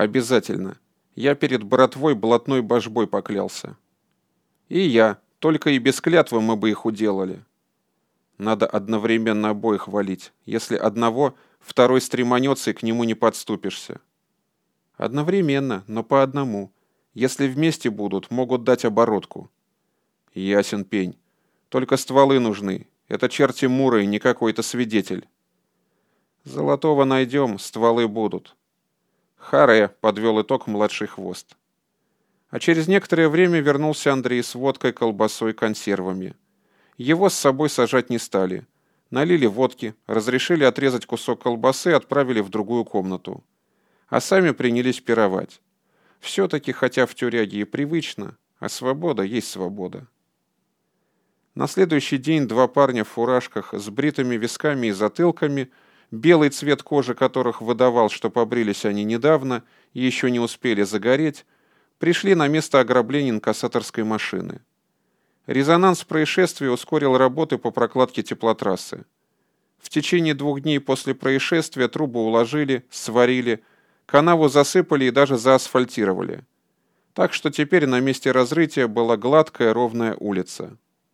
Обязательно. Я перед братвой блатной башбой поклялся. И я. Только и без клятвы мы бы их уделали. Надо одновременно обоих валить. Если одного, второй стреманется и к нему не подступишься. Одновременно, но по одному. Если вместе будут, могут дать оборотку. Ясен пень. Только стволы нужны. Это черти муры, не какой-то свидетель. Золотого найдем, стволы будут. Харе подвел итог младший хвост. А через некоторое время вернулся Андрей с водкой, колбасой, консервами. Его с собой сажать не стали. Налили водки, разрешили отрезать кусок колбасы и отправили в другую комнату. А сами принялись пировать. Все-таки, хотя в тюряге и привычно, а свобода есть свобода. На следующий день два парня в фуражках с бритыми висками и затылками – белый цвет кожи которых выдавал, что побрились они недавно и еще не успели загореть, пришли на место ограбления инкассаторской машины. Резонанс происшествия ускорил работы по прокладке теплотрассы. В течение двух дней после происшествия трубы уложили, сварили, канаву засыпали и даже заасфальтировали. Так что теперь на месте разрытия была гладкая ровная улица.